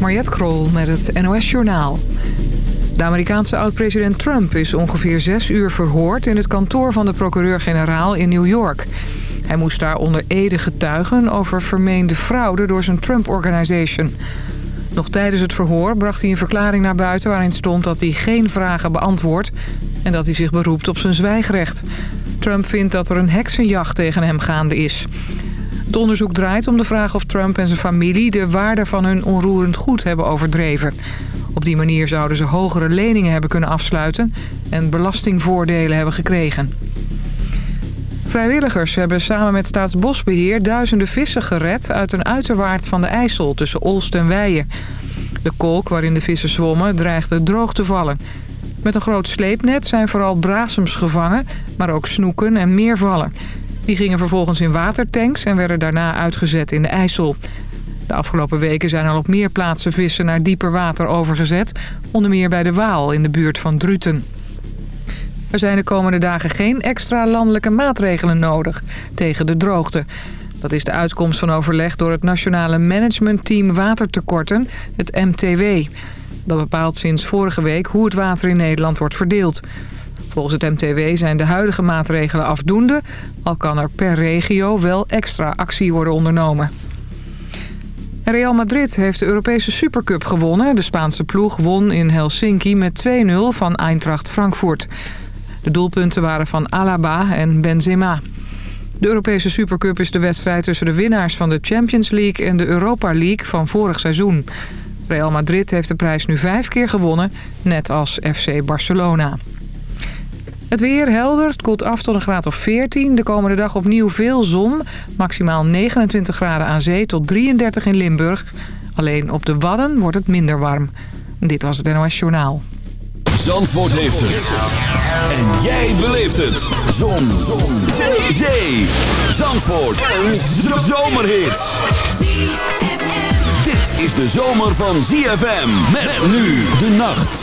Mariette Krol met het NOS Journaal. De Amerikaanse oud-president Trump is ongeveer zes uur verhoord... in het kantoor van de procureur-generaal in New York. Hij moest daar onder ede getuigen over vermeende fraude door zijn Trump Organization. Nog tijdens het verhoor bracht hij een verklaring naar buiten... waarin stond dat hij geen vragen beantwoordt... en dat hij zich beroept op zijn zwijgrecht. Trump vindt dat er een heksenjacht tegen hem gaande is... Het onderzoek draait om de vraag of Trump en zijn familie... de waarde van hun onroerend goed hebben overdreven. Op die manier zouden ze hogere leningen hebben kunnen afsluiten... en belastingvoordelen hebben gekregen. Vrijwilligers hebben samen met Staatsbosbeheer duizenden vissen gered... uit een uiterwaard van de IJssel tussen Olst en Weijen. De kolk waarin de vissen zwommen dreigde droog te vallen. Met een groot sleepnet zijn vooral brasems gevangen... maar ook snoeken en meervallen... Die gingen vervolgens in watertanks en werden daarna uitgezet in de IJssel. De afgelopen weken zijn al op meer plaatsen vissen naar dieper water overgezet. Onder meer bij de Waal in de buurt van Druten. Er zijn de komende dagen geen extra landelijke maatregelen nodig tegen de droogte. Dat is de uitkomst van overleg door het Nationale Managementteam Watertekorten, het MTW. Dat bepaalt sinds vorige week hoe het water in Nederland wordt verdeeld. Volgens het MTW zijn de huidige maatregelen afdoende... al kan er per regio wel extra actie worden ondernomen. Real Madrid heeft de Europese Supercup gewonnen. De Spaanse ploeg won in Helsinki met 2-0 van Eintracht Frankfurt. De doelpunten waren van Alaba en Benzema. De Europese Supercup is de wedstrijd tussen de winnaars van de Champions League... en de Europa League van vorig seizoen. Real Madrid heeft de prijs nu vijf keer gewonnen, net als FC Barcelona. Het weer helder, het koelt af tot een graad of 14. De komende dag opnieuw veel zon. Maximaal 29 graden aan zee tot 33 in Limburg. Alleen op de Wadden wordt het minder warm. Dit was het NOS Journaal. Zandvoort heeft het. En jij beleeft het. Zon. zon. Zee. Zee. Zandvoort. Een zomerhit. Dit is de zomer van ZFM. Met nu de nacht.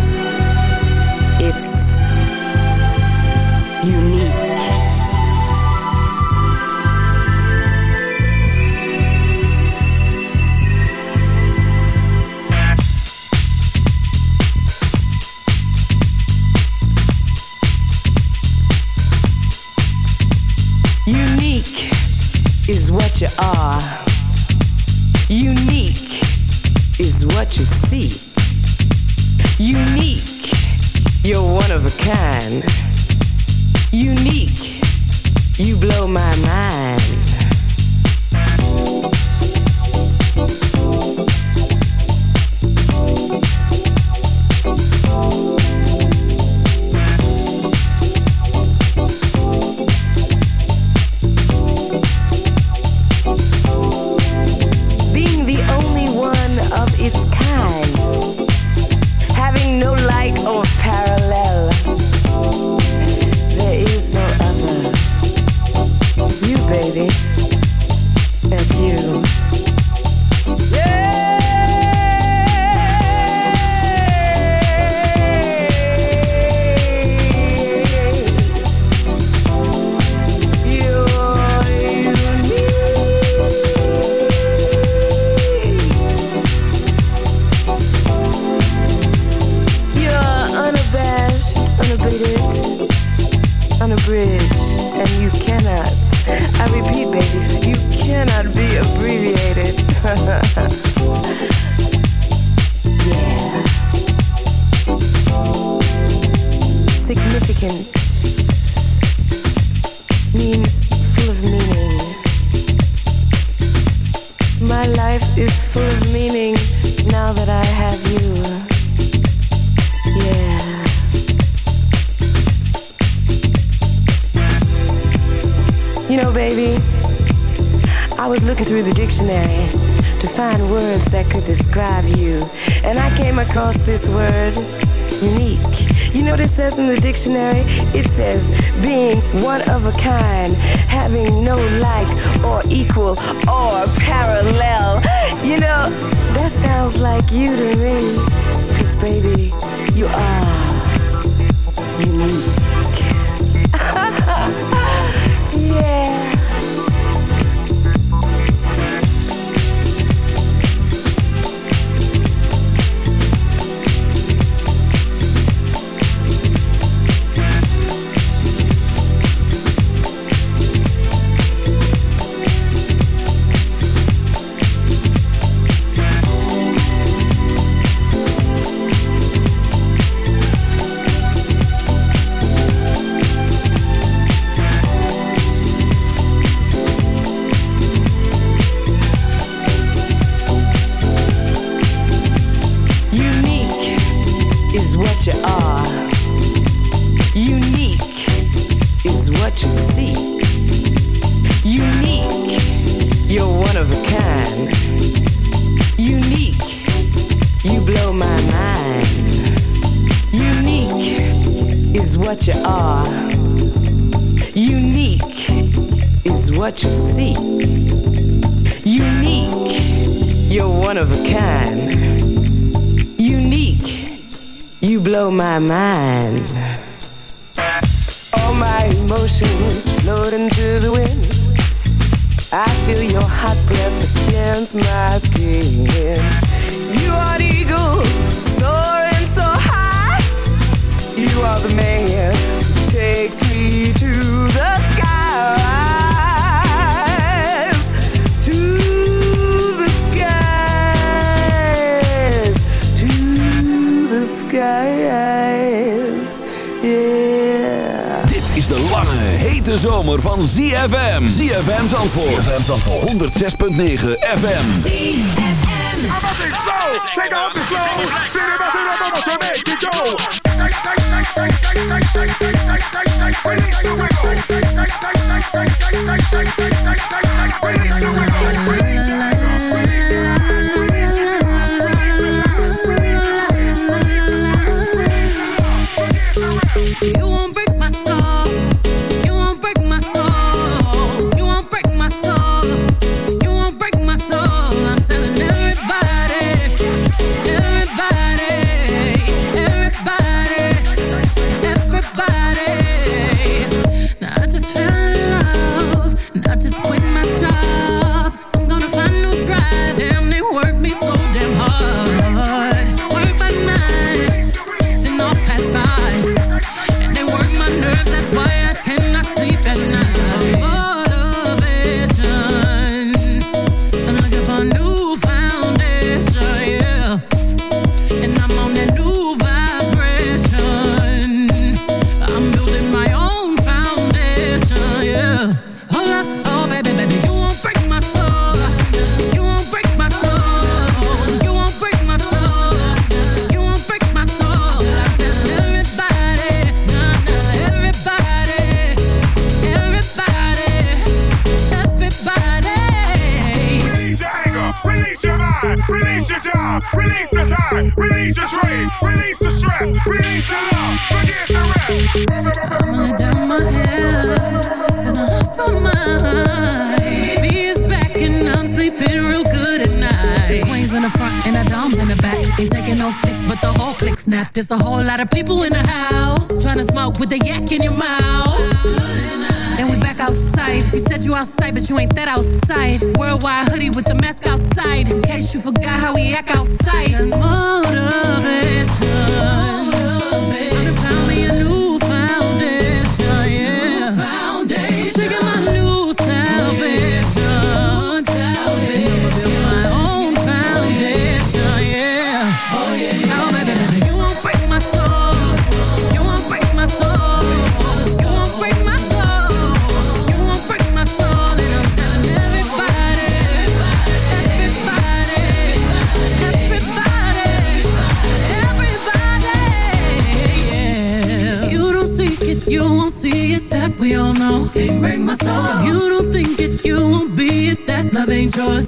Yeah.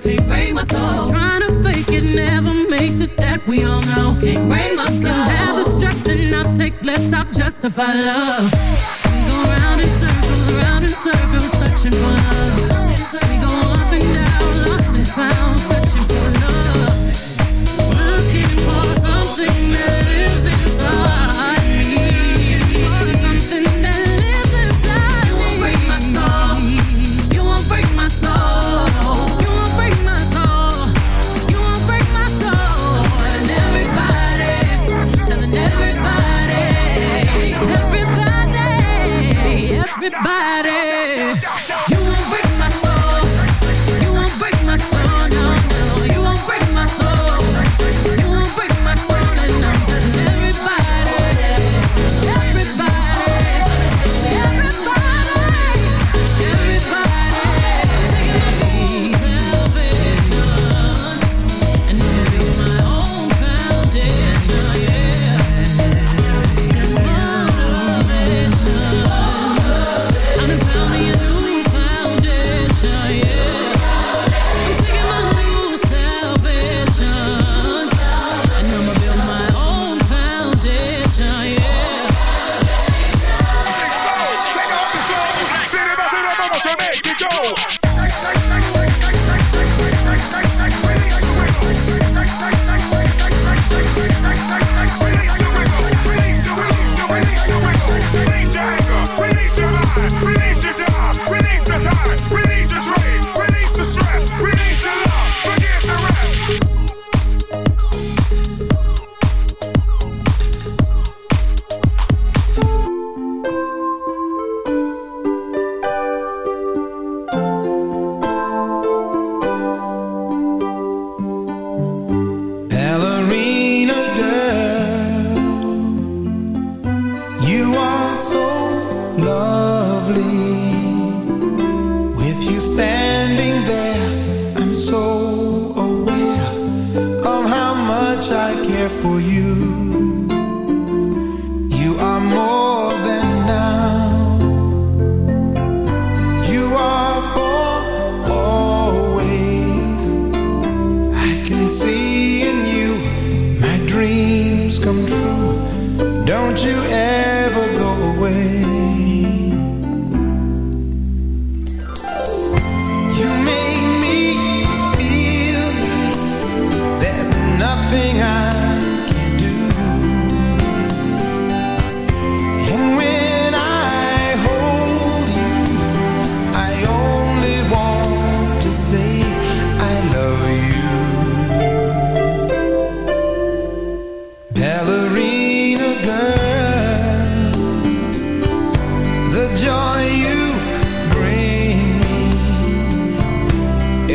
Can't break my soul. Trying to fake it never makes it that we all know. Can't break my soul. Can have the stress and I'll take less, I'll justify love. go.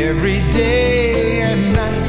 every day and night.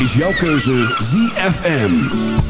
Is jouw keuze ZFM.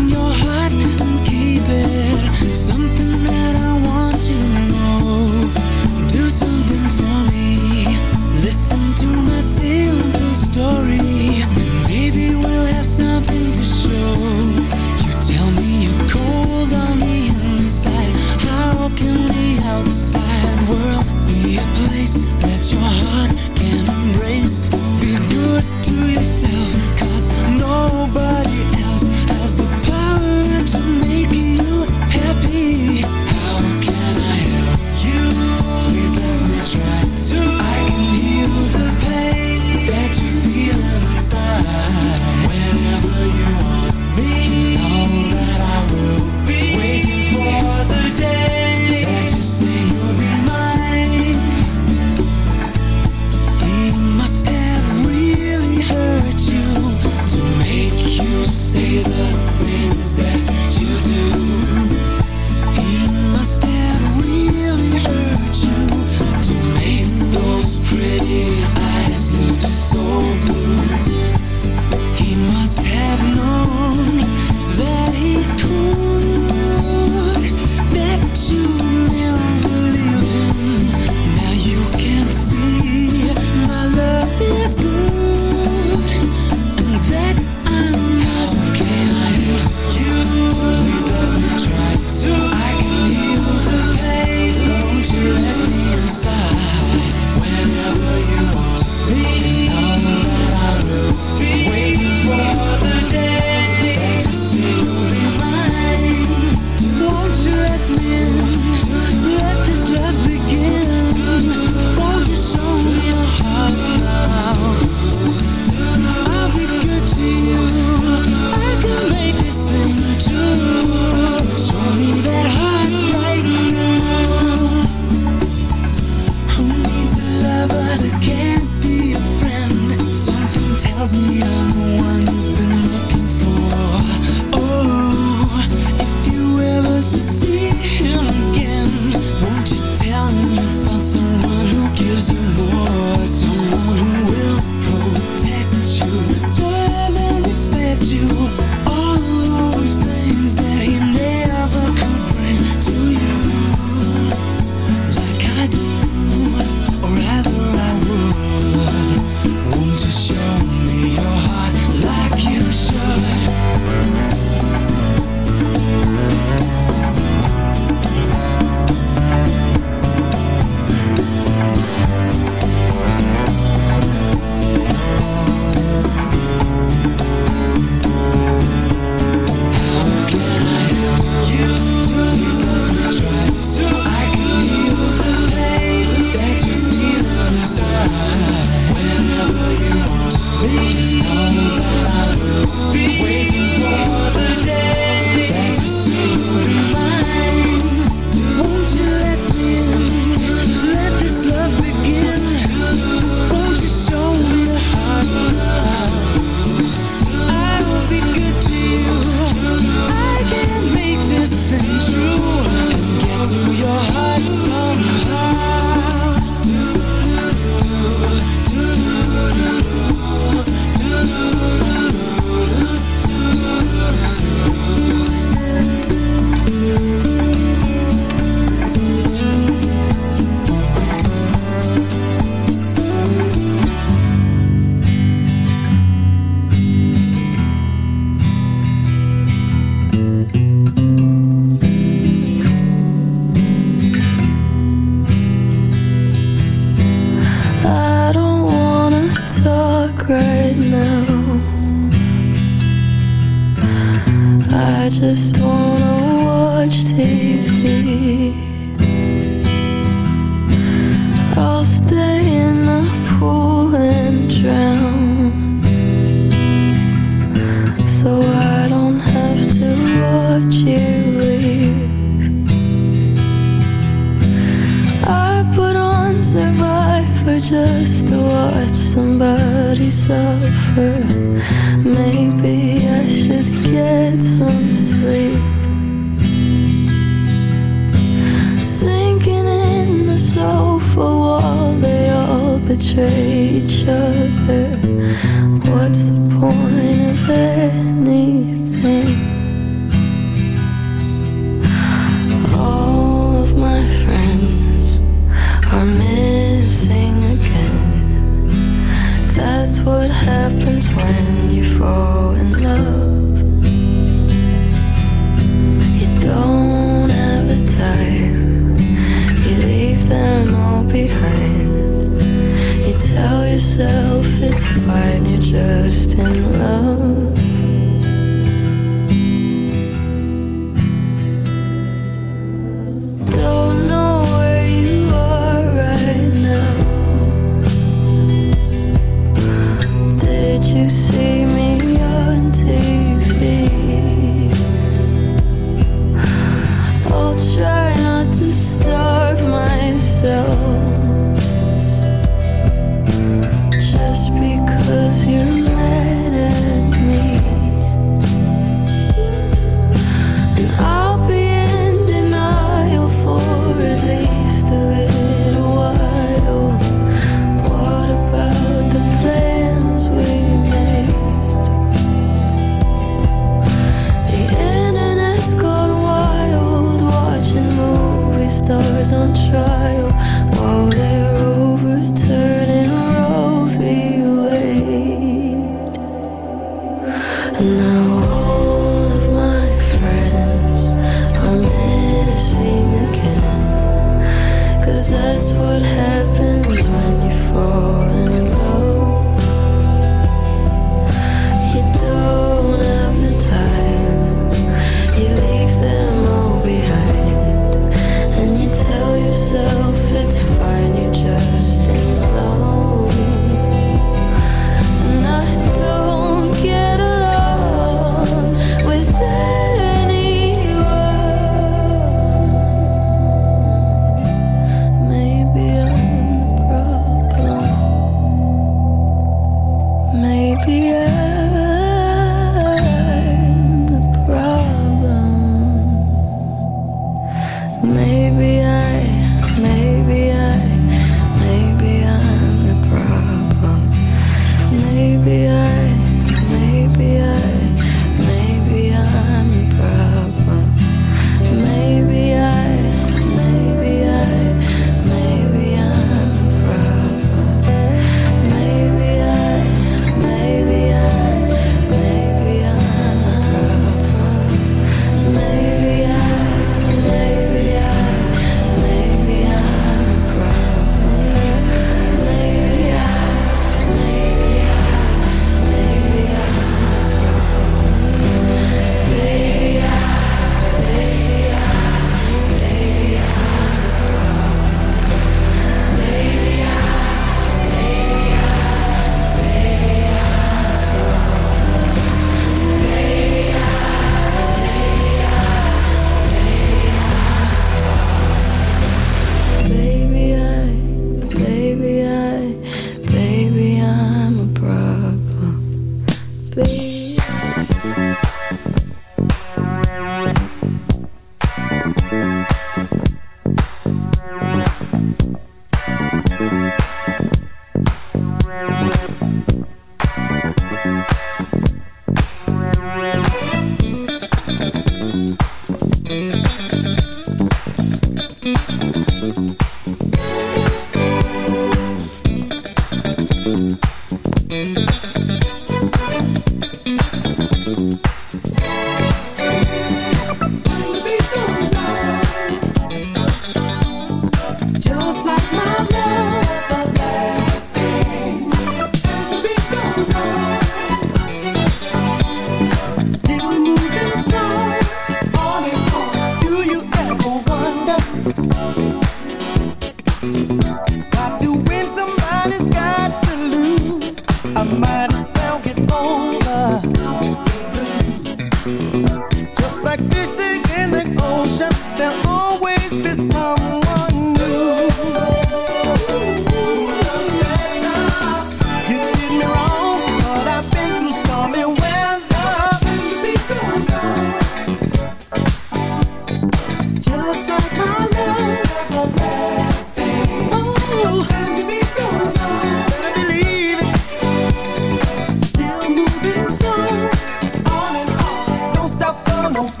Tá bom.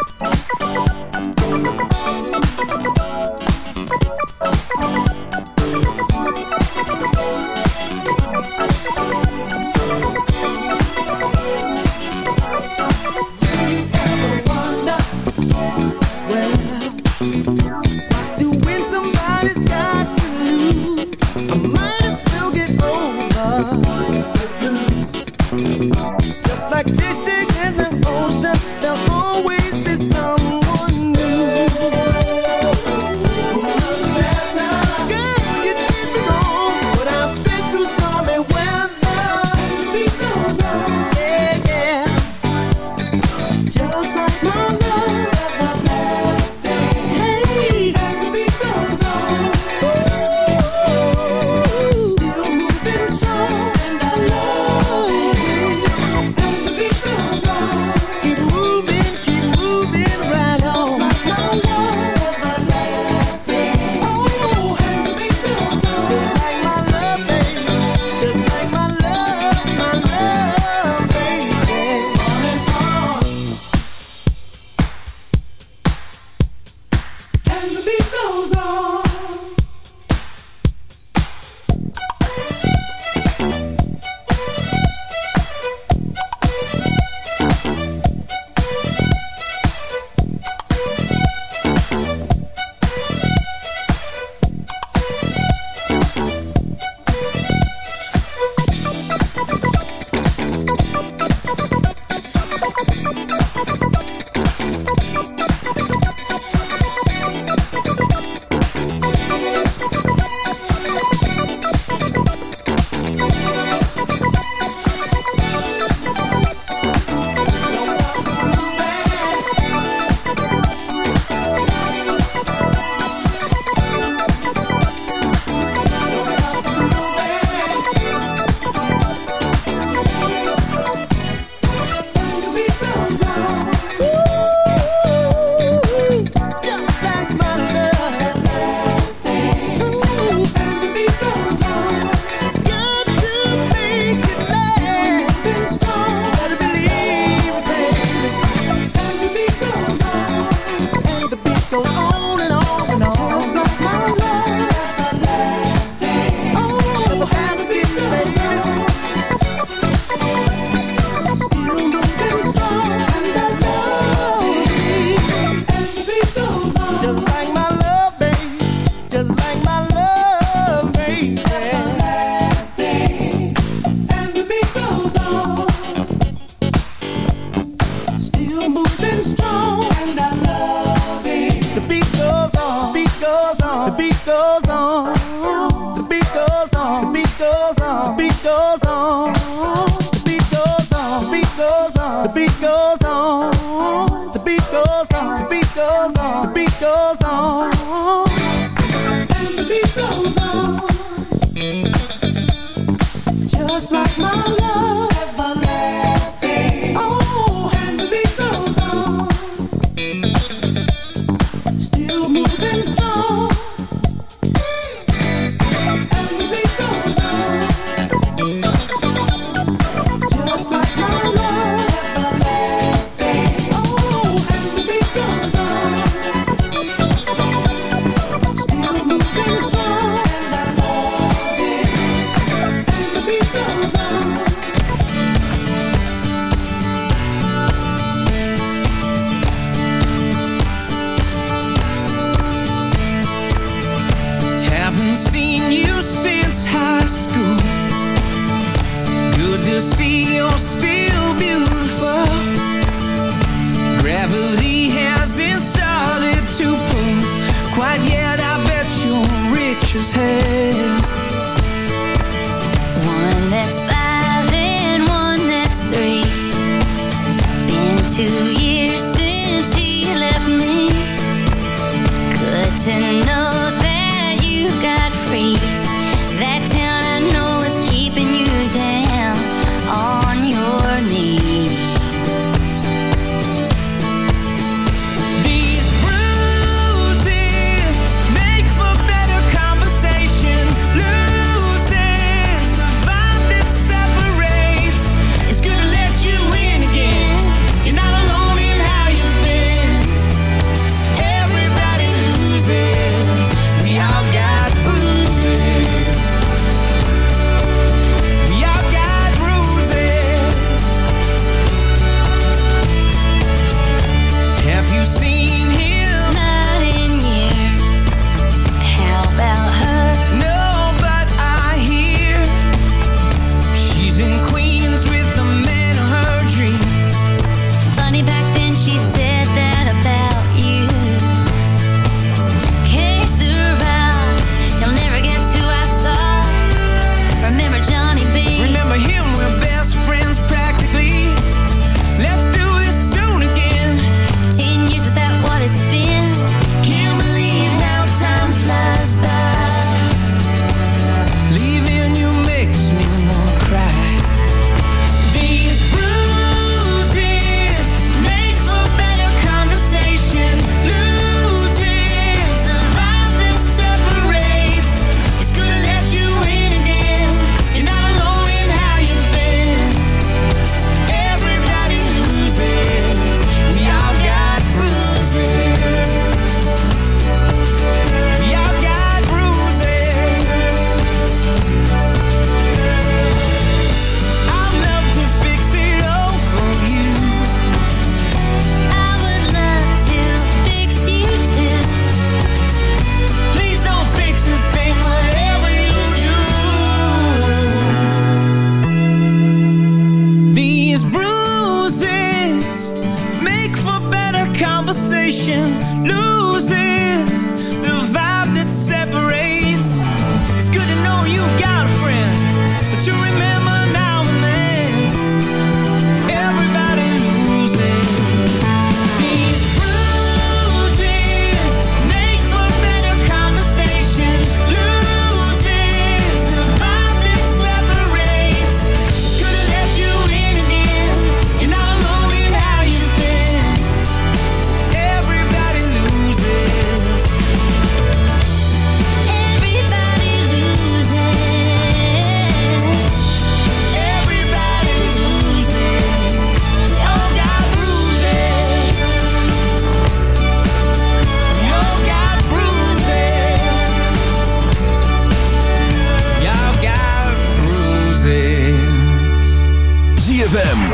Bye.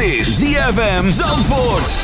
is ZFM Zandvoort.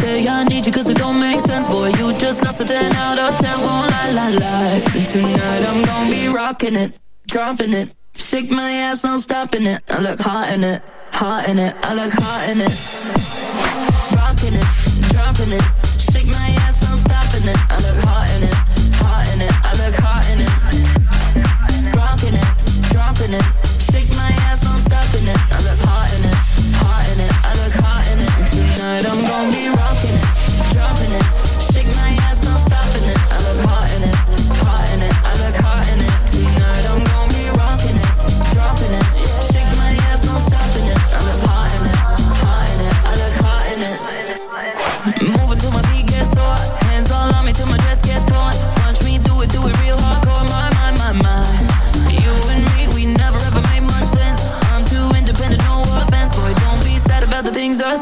Say I need you cause it don't make sense. Boy, you just lost a 10 out of 10. Won't lie, lie, lie. Tonight I'm gonna be rocking it, dropping it. Shake my ass, no stopping it. I look hot in it, hot in it. I look hot in it. Rocking it, dropping it. Shake my ass, no stopping it. I look hot in it, hot in it. I look hot in it. Rocking it, dropping it. Shake my ass, no stopping it. I look hot in it, hot in it. I look hot in it. Tonight I'm gonna be